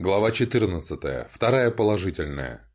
Глава 14. Вторая положительная.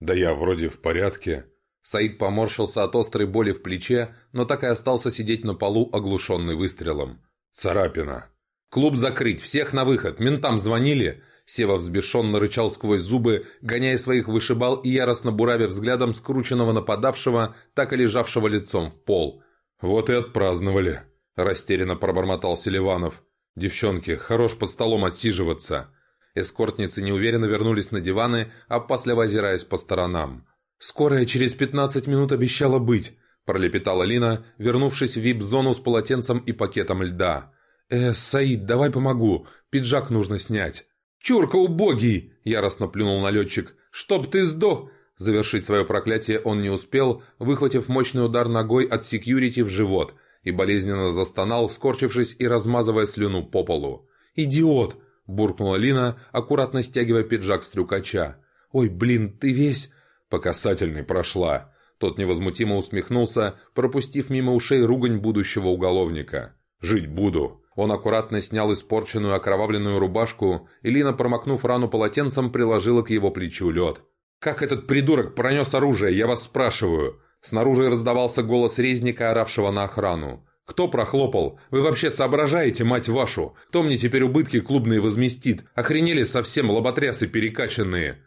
«Да я вроде в порядке». Саид поморщился от острой боли в плече, но так и остался сидеть на полу, оглушенный выстрелом. «Царапина». «Клуб закрыть! Всех на выход! Ментам звонили!» Сева взбешенно рычал сквозь зубы, гоняя своих вышибал и яростно буравя взглядом скрученного нападавшего, так и лежавшего лицом в пол. «Вот и отпраздновали», – растерянно пробормотал Селиванов. «Девчонки, хорош под столом отсиживаться». Эскортницы неуверенно вернулись на диваны, опасливо озираясь по сторонам. «Скорая через пятнадцать минут обещала быть», – пролепетала Лина, вернувшись в вип-зону с полотенцем и пакетом льда. «Э, Саид, давай помогу, пиджак нужно снять». «Чурка убогий!» – яростно плюнул налетчик. «Чтоб ты сдох!» Завершить свое проклятие он не успел, выхватив мощный удар ногой от секьюрити в живот, и болезненно застонал, скорчившись и размазывая слюну по полу. «Идиот!» – буркнула Лина, аккуратно стягивая пиджак с трюкача. «Ой, блин, ты весь...» «По касательной прошла». Тот невозмутимо усмехнулся, пропустив мимо ушей ругань будущего уголовника. «Жить буду». Он аккуратно снял испорченную окровавленную рубашку, и Лина, промокнув рану полотенцем, приложила к его плечу лед. «Как этот придурок пронес оружие, я вас спрашиваю?» Снаружи раздавался голос резника, оравшего на охрану. «Кто прохлопал? Вы вообще соображаете, мать вашу? Кто мне теперь убытки клубные возместит? Охренели совсем лоботрясы перекачанные!»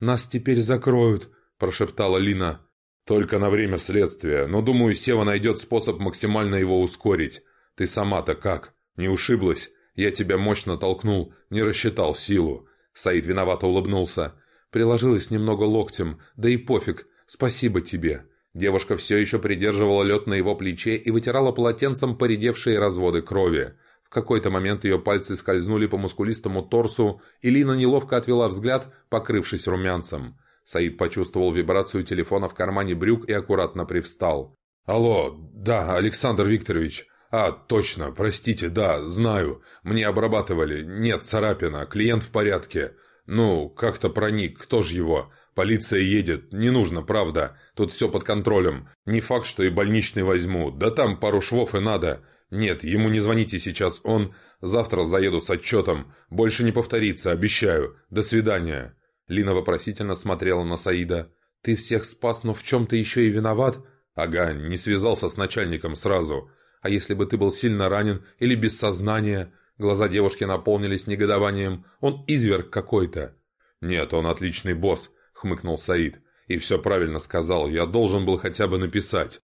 «Нас теперь закроют», – прошептала Лина. «Только на время следствия, но, думаю, Сева найдет способ максимально его ускорить. Ты сама-то как? Не ушиблась? Я тебя мощно толкнул, не рассчитал силу». Саид виновато улыбнулся. Приложилась немного локтем, да и пофиг, спасибо тебе. Девушка все еще придерживала лед на его плече и вытирала полотенцем поредевшие разводы крови. В какой-то момент ее пальцы скользнули по мускулистому торсу, и Лина неловко отвела взгляд, покрывшись румянцем. Саид почувствовал вибрацию телефона в кармане брюк и аккуратно привстал. «Алло, да, Александр Викторович. А, точно, простите, да, знаю. Мне обрабатывали. Нет, царапина, клиент в порядке. Ну, как-то проник, кто ж его? Полиция едет, не нужно, правда. Тут все под контролем. Не факт, что и больничный возьму. Да там пару швов и надо. Нет, ему не звоните сейчас, он... Завтра заеду с отчетом. Больше не повторится, обещаю. До свидания». Лина вопросительно смотрела на Саида. «Ты всех спас, но в чем ты еще и виноват?» «Ага, не связался с начальником сразу. А если бы ты был сильно ранен или без сознания?» Глаза девушки наполнились негодованием. «Он изверг какой-то». «Нет, он отличный босс хмыкнул Саид. «И все правильно сказал, я должен был хотя бы написать».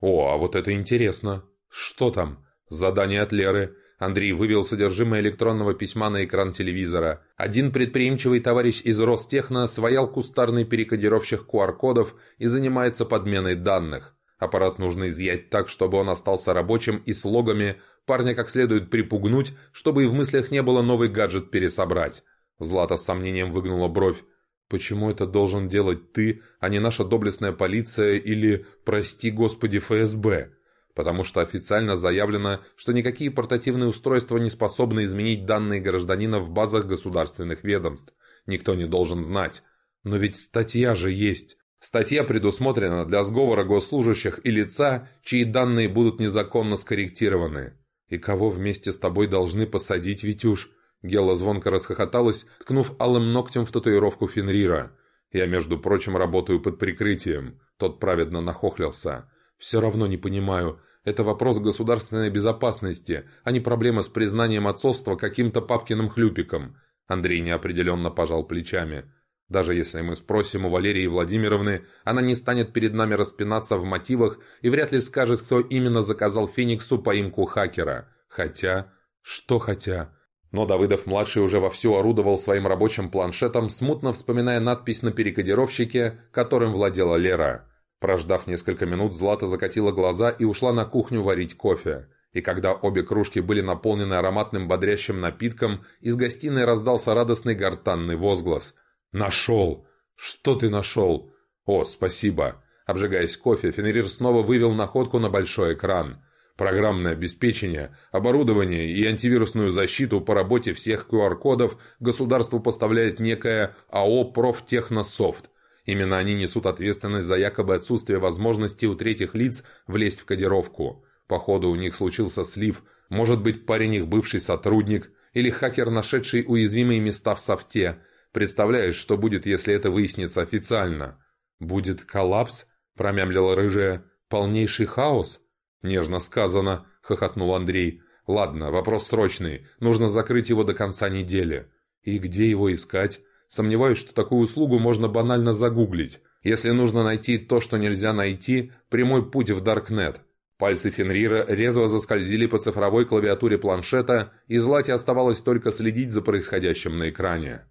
«О, а вот это интересно. Что там? Задание от Леры». Андрей вывел содержимое электронного письма на экран телевизора. Один предприимчивый товарищ из Ростехно своял кустарный перекодировщик QR-кодов и занимается подменой данных. Аппарат нужно изъять так, чтобы он остался рабочим и с логами, парня как следует припугнуть, чтобы и в мыслях не было новый гаджет пересобрать. Злата с сомнением выгнула бровь. «Почему это должен делать ты, а не наша доблестная полиция или, прости господи, ФСБ?» Потому что официально заявлено, что никакие портативные устройства не способны изменить данные гражданина в базах государственных ведомств. Никто не должен знать. Но ведь статья же есть. Статья предусмотрена для сговора госслужащих и лица, чьи данные будут незаконно скорректированы. И кого вместе с тобой должны посадить, Витюш? Гела звонко расхохоталась, ткнув алым ногтем в татуировку Фенрира. «Я, между прочим, работаю под прикрытием». Тот праведно нахохлился. «Все равно не понимаю. Это вопрос государственной безопасности, а не проблема с признанием отцовства каким-то папкиным хлюпиком». Андрей неопределенно пожал плечами. «Даже если мы спросим у Валерии Владимировны, она не станет перед нами распинаться в мотивах и вряд ли скажет, кто именно заказал Фениксу поимку хакера. Хотя... Что хотя?» Но Давыдов-младший уже вовсю орудовал своим рабочим планшетом, смутно вспоминая надпись на перекодировщике, которым владела Лера. Прождав несколько минут, Злата закатила глаза и ушла на кухню варить кофе. И когда обе кружки были наполнены ароматным бодрящим напитком, из гостиной раздался радостный гортанный возглас. «Нашел! Что ты нашел?» «О, спасибо!» Обжигаясь кофе, Фенрир снова вывел находку на большой экран – Программное обеспечение, оборудование и антивирусную защиту по работе всех QR-кодов государству поставляет некая АО «Профтехнософт». Именно они несут ответственность за якобы отсутствие возможности у третьих лиц влезть в кодировку. Походу у них случился слив, может быть парень их бывший сотрудник, Или хакер, нашедший уязвимые места в софте. Представляешь, что будет, если это выяснится официально? «Будет коллапс?» – промямлила рыжая. «Полнейший хаос?» «Нежно сказано», – хохотнул Андрей. «Ладно, вопрос срочный. Нужно закрыть его до конца недели». «И где его искать?» «Сомневаюсь, что такую услугу можно банально загуглить. Если нужно найти то, что нельзя найти, прямой путь в Даркнет». Пальцы Фенрира резво заскользили по цифровой клавиатуре планшета, и Злате оставалось только следить за происходящим на экране.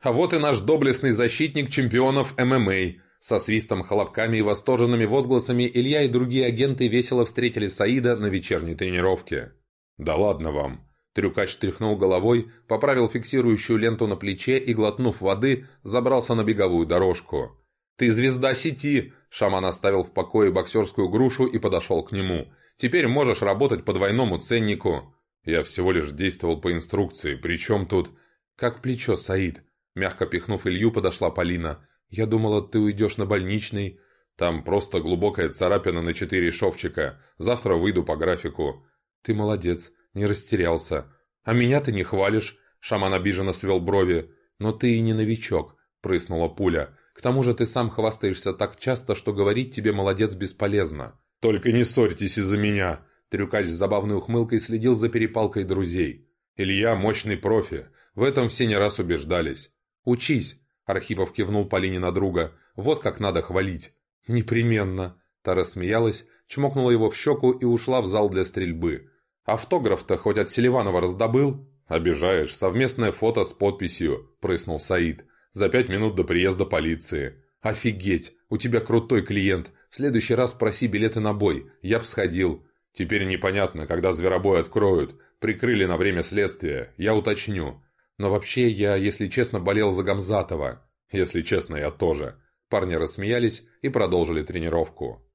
А вот и наш доблестный защитник чемпионов ММА. Со свистом, хлопками и восторженными возгласами Илья и другие агенты весело встретили Саида на вечерней тренировке. «Да ладно вам!» Трюкач тряхнул головой, поправил фиксирующую ленту на плече и, глотнув воды, забрался на беговую дорожку. «Ты звезда сети!» Шаман оставил в покое боксерскую грушу и подошел к нему. «Теперь можешь работать по двойному ценнику». «Я всего лишь действовал по инструкции, причем тут...» «Как плечо, Саид?» Мягко пихнув Илью, подошла Полина. «Я думала, ты уйдешь на больничный». «Там просто глубокая царапина на четыре шовчика. Завтра выйду по графику». «Ты молодец, не растерялся. А меня ты не хвалишь?» Шаман обиженно свел брови. «Но ты и не новичок», — прыснула пуля. «К тому же ты сам хвастаешься так часто, что говорить тебе молодец бесполезно». «Только не ссорьтесь из-за меня!» Трюкач с забавной ухмылкой следил за перепалкой друзей. «Илья – мощный профи. В этом все не раз убеждались. «Учись!» – Архипов кивнул Полине на друга. «Вот как надо хвалить!» «Непременно!» Та рассмеялась, чмокнула его в щеку и ушла в зал для стрельбы. «Автограф-то хоть от Селиванова раздобыл?» «Обижаешь, совместное фото с подписью», – прыснул Саид. «За пять минут до приезда полиции». «Офигеть! У тебя крутой клиент. В следующий раз проси билеты на бой. Я б сходил». «Теперь непонятно, когда зверобой откроют. Прикрыли на время следствия. Я уточню. Но вообще я, если честно, болел за Гамзатова. Если честно, я тоже. Парни рассмеялись и продолжили тренировку.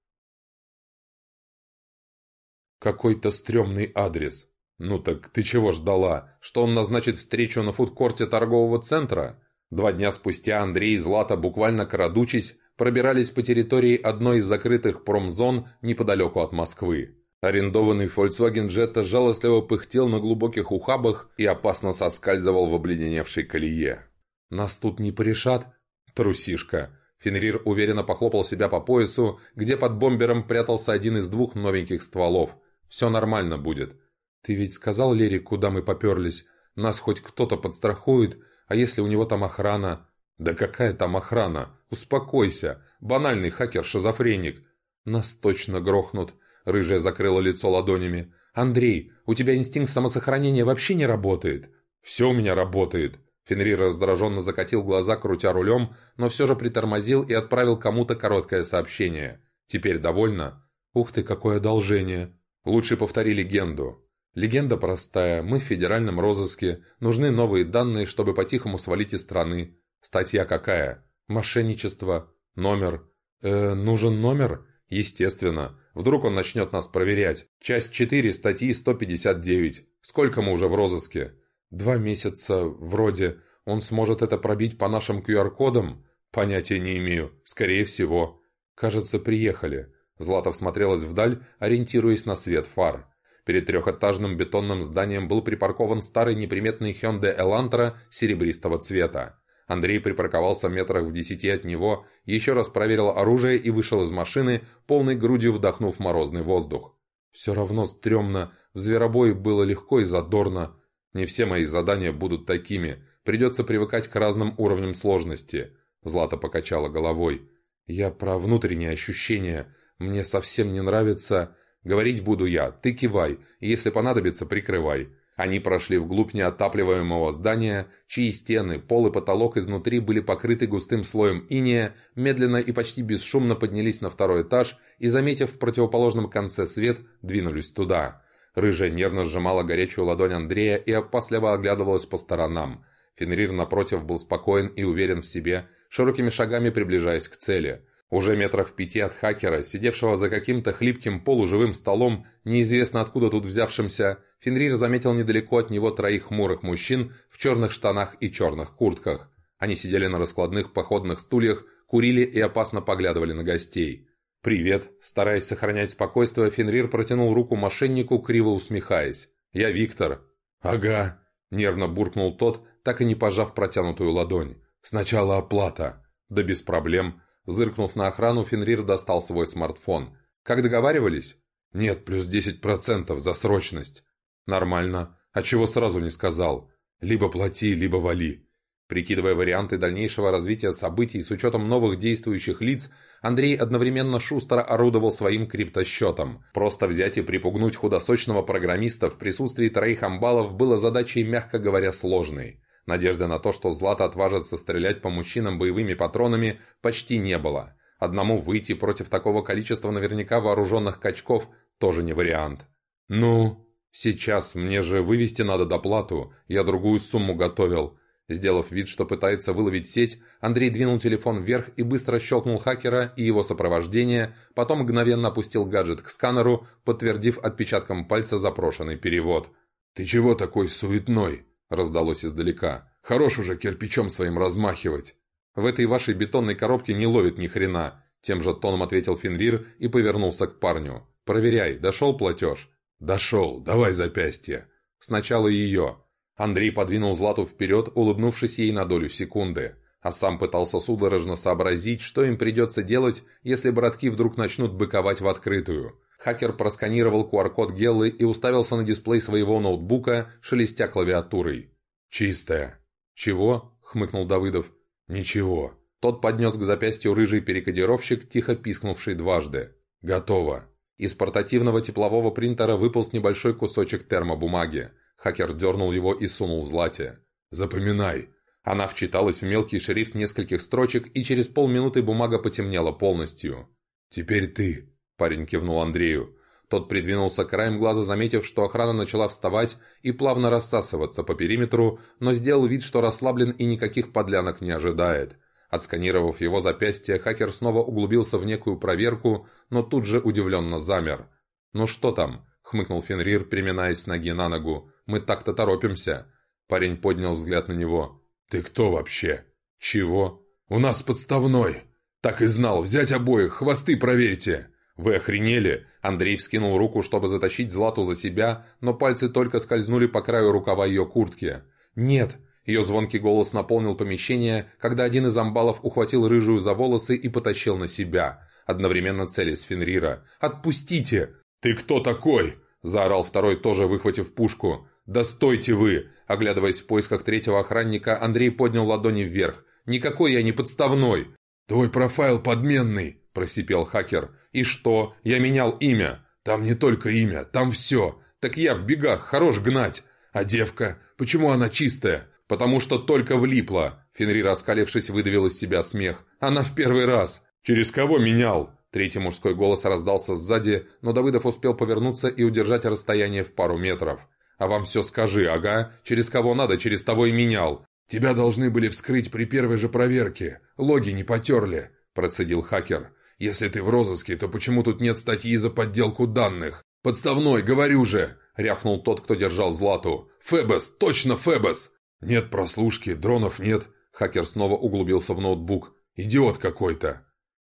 Какой-то стрёмный адрес. Ну так ты чего ждала? Что он назначит встречу на фудкорте торгового центра? Два дня спустя Андрей и Злата, буквально крадучись, пробирались по территории одной из закрытых промзон неподалеку от Москвы. Арендованный Volkswagen Jetta жалостливо пыхтел на глубоких ухабах и опасно соскальзывал в обледеневшей колее. «Нас тут не порешат?» «Трусишка!» Фенрир уверенно похлопал себя по поясу, где под бомбером прятался один из двух новеньких стволов. «Все нормально будет». «Ты ведь сказал Лере, куда мы поперлись? Нас хоть кто-то подстрахует, а если у него там охрана?» «Да какая там охрана? Успокойся! Банальный хакер-шизофреник!» «Нас точно грохнут!» Рыжая закрыла лицо ладонями. «Андрей, у тебя инстинкт самосохранения вообще не работает?» «Все у меня работает». Фенрир раздраженно закатил глаза, крутя рулем, но все же притормозил и отправил кому-то короткое сообщение. «Теперь довольно?» «Ух ты, какое одолжение!» «Лучше повтори легенду». «Легенда простая. Мы в федеральном розыске. Нужны новые данные, чтобы по-тихому свалить из страны. Статья какая?» «Мошенничество. Номер». «Э, нужен номер?» «Естественно. Вдруг он начнет нас проверять. Часть 4 статьи 159. Сколько мы уже в розыске? Два месяца, вроде. Он сможет это пробить по нашим QR-кодам? Понятия не имею. Скорее всего. Кажется, приехали. Златов смотрелась вдаль, ориентируясь на свет фар. Перед трехэтажным бетонным зданием был припаркован старый неприметный Hyundai Elantra серебристого цвета. Андрей припарковался метрах в десяти от него, еще раз проверил оружие и вышел из машины, полной грудью вдохнув морозный воздух. Все равно стрёмно, в зверобое было легко и задорно. Не все мои задания будут такими, придется привыкать к разным уровням сложности. Злата покачала головой. Я про внутренние ощущения. Мне совсем не нравится... Говорить буду я, ты кивай, и если понадобится, прикрывай. Они прошли вглубь неотапливаемого здания, чьи стены, пол и потолок изнутри были покрыты густым слоем иния, медленно и почти бесшумно поднялись на второй этаж и, заметив в противоположном конце свет, двинулись туда. Рыжая нервно сжимала горячую ладонь Андрея и опасливо оглядывалась по сторонам. Фенрир, напротив, был спокоен и уверен в себе, широкими шагами приближаясь к цели – уже метрах в пяти от хакера, сидевшего за каким-то хлипким полуживым столом, неизвестно откуда тут взявшимся, Фенрир заметил недалеко от него троих хмурых мужчин в черных штанах и черных куртках. Они сидели на раскладных походных стульях, курили и опасно поглядывали на гостей. «Привет!» Стараясь сохранять спокойствие, Фенрир протянул руку мошеннику, криво усмехаясь. «Я Виктор». «Ага», — нервно буркнул тот, так и не пожав протянутую ладонь. «Сначала оплата». «Да без проблем». Зыркнув на охрану, Фенрир достал свой смартфон. «Как договаривались?» «Нет, плюс 10% за срочность». «Нормально. А чего сразу не сказал?» «Либо плати, либо вали». Прикидывая варианты дальнейшего развития событий с учетом новых действующих лиц, Андрей одновременно шустро орудовал своим криптосчетом. Просто взять и припугнуть худосочного программиста в присутствии троих амбалов было задачей, мягко говоря, сложной. Надежды на то, что Злата отважится стрелять по мужчинам боевыми патронами, почти не было. Одному выйти против такого количества наверняка вооруженных качков тоже не вариант. «Ну, сейчас, мне же вывести надо доплату, я другую сумму готовил». Сделав вид, что пытается выловить сеть, Андрей двинул телефон вверх и быстро щелкнул хакера и его сопровождение, потом мгновенно опустил гаджет к сканеру, подтвердив отпечатком пальца запрошенный перевод. «Ты чего такой суетной?» – раздалось издалека. «Хорош уже кирпичом своим размахивать!» «В этой вашей бетонной коробке не ловит ни хрена!» Тем же тоном ответил Фенрир и повернулся к парню. «Проверяй, дошел платеж?» «Дошел, давай запястье!» «Сначала ее!» Андрей подвинул Злату вперед, улыбнувшись ей на долю секунды, а сам пытался судорожно сообразить, что им придется делать, если братки вдруг начнут быковать в открытую. Хакер просканировал QR-код Геллы и уставился на дисплей своего ноутбука, шелестя клавиатурой. «Чистая». «Чего?» — хмыкнул Давыдов. «Ничего». Тот поднес к запястью рыжий перекодировщик, тихо пискнувший дважды. «Готово». Из портативного теплового принтера выполз небольшой кусочек термобумаги. Хакер дернул его и сунул Злате. «Запоминай!» Она вчиталась в мелкий шрифт нескольких строчек, и через полминуты бумага потемнела полностью. «Теперь ты!» – парень кивнул Андрею. Тот придвинулся краем глаза, заметив, что охрана начала вставать и плавно рассасываться по периметру, но сделал вид, что расслаблен и никаких подлянок не ожидает. Отсканировав его запястье, хакер снова углубился в некую проверку, но тут же удивленно замер. «Ну что там?» – хмыкнул Фенрир, переминаясь с ноги на ногу. Мы так-то торопимся». Парень поднял взгляд на него. «Ты кто вообще?» «Чего?» «У нас подставной!» «Так и знал! Взять обоих! Хвосты проверьте!» «Вы охренели?» Андрей вскинул руку, чтобы затащить Злату за себя, но пальцы только скользнули по краю рукава ее куртки. «Нет!» Ее звонкий голос наполнил помещение, когда один из амбалов ухватил рыжую за волосы и потащил на себя, одновременно целясь Фенрира. «Отпустите!» «Ты кто такой?» – заорал второй, тоже выхватив пушку. «Да стойте вы!» Оглядываясь в поисках третьего охранника, Андрей поднял ладони вверх. «Никакой я не подставной!» «Твой профайл подменный!» – просипел хакер. «И что? Я менял имя!» «Там не только имя, там все!» «Так я в бегах, хорош гнать!» «А девка? Почему она чистая?» «Потому что только влипла!» Фенрир, оскалившись, выдавил из себя смех. «Она в первый раз!» «Через кого менял?» Третий мужской голос раздался сзади, но Давыдов успел повернуться и удержать расстояние в пару метров. «А вам все скажи, ага. Через кого надо, через того и менял». «Тебя должны были вскрыть при первой же проверке. Логи не потерли», – процедил хакер. «Если ты в розыске, то почему тут нет статьи за подделку данных? Подставной, говорю же!» – рявкнул тот, кто держал Злату. «Фебес! Точно Фебес!» «Нет прослушки, дронов нет». Хакер снова углубился в ноутбук. «Идиот какой-то!»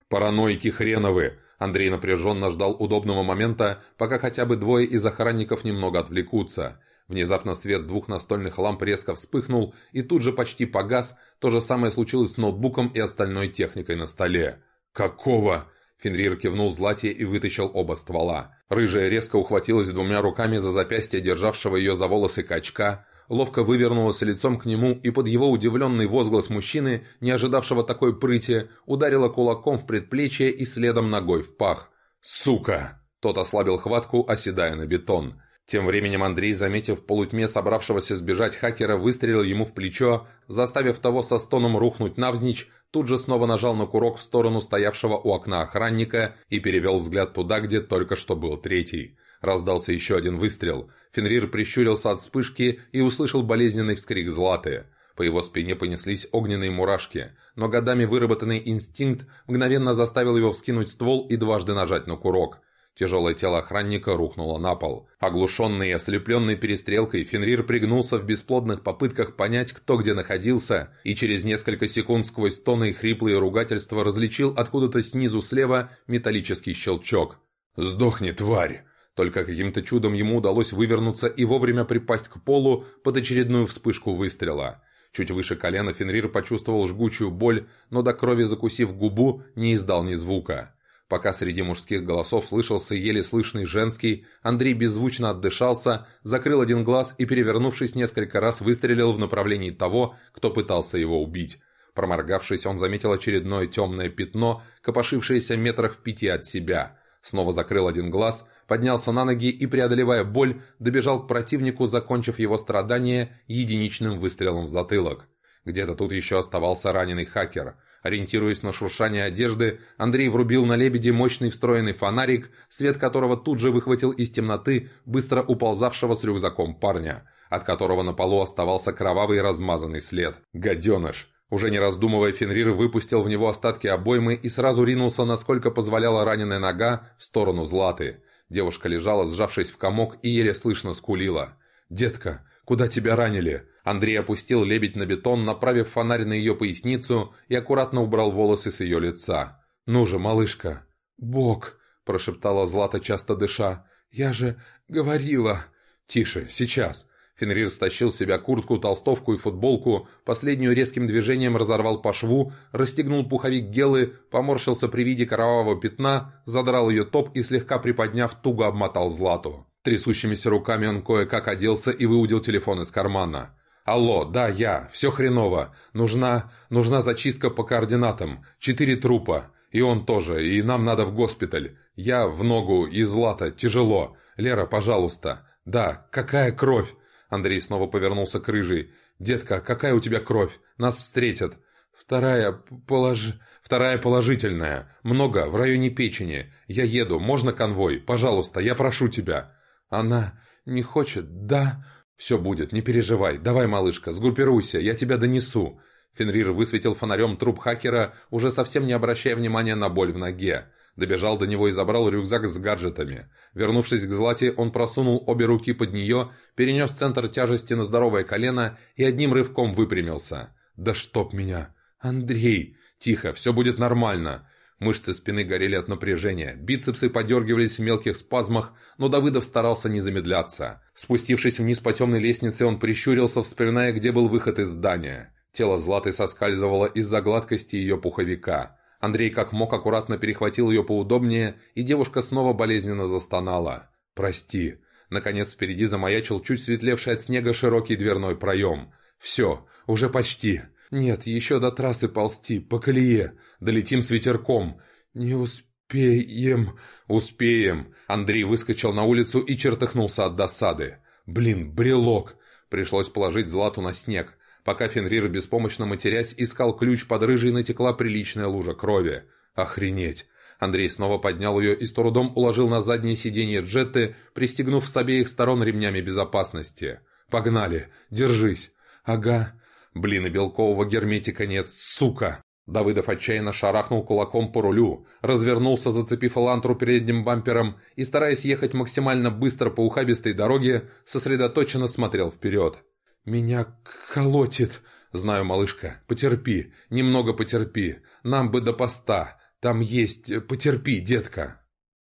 «Параноики хреновы!» Андрей напряженно ждал удобного момента, пока хотя бы двое из охранников немного отвлекутся. Внезапно свет двух настольных ламп резко вспыхнул и тут же почти погас, то же самое случилось с ноутбуком и остальной техникой на столе. «Какого?» Фенрир кивнул Злате и вытащил оба ствола. Рыжая резко ухватилась двумя руками за запястье державшего ее за волосы качка, ловко вывернулась лицом к нему и под его удивленный возглас мужчины, не ожидавшего такой прыти, ударила кулаком в предплечье и следом ногой в пах. «Сука!» Тот ослабил хватку, оседая на бетон. Тем временем Андрей, заметив в полутьме собравшегося сбежать хакера, выстрелил ему в плечо, заставив того со стоном рухнуть навзничь, тут же снова нажал на курок в сторону стоявшего у окна охранника и перевел взгляд туда, где только что был третий. Раздался еще один выстрел. Фенрир прищурился от вспышки и услышал болезненный вскрик Златы. По его спине понеслись огненные мурашки, но годами выработанный инстинкт мгновенно заставил его вскинуть ствол и дважды нажать на курок. Тяжелое тело охранника рухнуло на пол. Оглушенный и ослепленный перестрелкой, Фенрир пригнулся в бесплодных попытках понять, кто где находился, и через несколько секунд сквозь стоны и хриплые ругательства различил откуда-то снизу слева металлический щелчок. «Сдохни, тварь!» Только каким-то чудом ему удалось вывернуться и вовремя припасть к полу под очередную вспышку выстрела. Чуть выше колена Фенрир почувствовал жгучую боль, но до крови закусив губу, не издал ни звука. Пока среди мужских голосов слышался еле слышный женский, Андрей беззвучно отдышался, закрыл один глаз и, перевернувшись несколько раз, выстрелил в направлении того, кто пытался его убить. Проморгавшись, он заметил очередное темное пятно, копошившееся метрах в пяти от себя. Снова закрыл один глаз, поднялся на ноги и, преодолевая боль, добежал к противнику, закончив его страдания единичным выстрелом в затылок. Где-то тут еще оставался раненый хакер – Ориентируясь на шуршание одежды, Андрей врубил на лебеде мощный встроенный фонарик, свет которого тут же выхватил из темноты быстро уползавшего с рюкзаком парня, от которого на полу оставался кровавый размазанный след. «Гаденыш!» Уже не раздумывая, Фенрир выпустил в него остатки обоймы и сразу ринулся, насколько позволяла раненая нога, в сторону Златы. Девушка лежала, сжавшись в комок, и еле слышно скулила. «Детка, куда тебя ранили?» Андрей опустил лебедь на бетон, направив фонарь на ее поясницу и аккуратно убрал волосы с ее лица. «Ну же, малышка!» «Бог!» – прошептала Злата, часто дыша. «Я же говорила!» «Тише, сейчас!» Фенрир стащил с себя куртку, толстовку и футболку, последнюю резким движением разорвал по шву, расстегнул пуховик Гелы, поморщился при виде кровавого пятна, задрал ее топ и, слегка приподняв, туго обмотал Злату. Трясущимися руками он кое-как оделся и выудил телефон из кармана. «Алло, да, я. Все хреново. Нужна... нужна зачистка по координатам. Четыре трупа. И он тоже. И нам надо в госпиталь. Я в ногу и злато. Тяжело. Лера, пожалуйста. Да, какая кровь?» Андрей снова повернулся к рыжей. «Детка, какая у тебя кровь? Нас встретят». «Вторая полож... Вторая положительная. Много, в районе печени. Я еду. Можно конвой? Пожалуйста, я прошу тебя». «Она не хочет, да?» «Все будет, не переживай. Давай, малышка, сгруппируйся, я тебя донесу». Фенрир высветил фонарем труп хакера, уже совсем не обращая внимания на боль в ноге. Добежал до него и забрал рюкзак с гаджетами. Вернувшись к Злате, он просунул обе руки под нее, перенес центр тяжести на здоровое колено и одним рывком выпрямился. «Да чтоб меня!» «Андрей!» «Тихо, все будет нормально!» Мышцы спины горели от напряжения, бицепсы подергивались в мелких спазмах, но Давыдов старался не замедляться. Спустившись вниз по темной лестнице, он прищурился, вспоминая, где был выход из здания. Тело Златы соскальзывало из-за гладкости ее пуховика. Андрей как мог аккуратно перехватил ее поудобнее, и девушка снова болезненно застонала. «Прости». Наконец впереди замаячил чуть светлевший от снега широкий дверной проем. «Все, уже почти». «Нет, еще до трассы ползти, по колее. Долетим с ветерком». «Не успеем». «Успеем». Андрей выскочил на улицу и чертыхнулся от досады. «Блин, брелок». Пришлось положить Злату на снег. Пока Фенрир, беспомощно матерясь, искал ключ, под рыжей натекла приличная лужа крови. «Охренеть!» Андрей снова поднял ее и с трудом уложил на заднее сиденье джетты, пристегнув с обеих сторон ремнями безопасности. «Погнали! Держись!» «Ага!» Блин, и белкового герметика нет, сука! Давыдов отчаянно шарахнул кулаком по рулю, развернулся, зацепив Элантру передним бампером и, стараясь ехать максимально быстро по ухабистой дороге, сосредоточенно смотрел вперед. «Меня колотит!» «Знаю, малышка, потерпи, немного потерпи, нам бы до поста, там есть... Потерпи, детка!»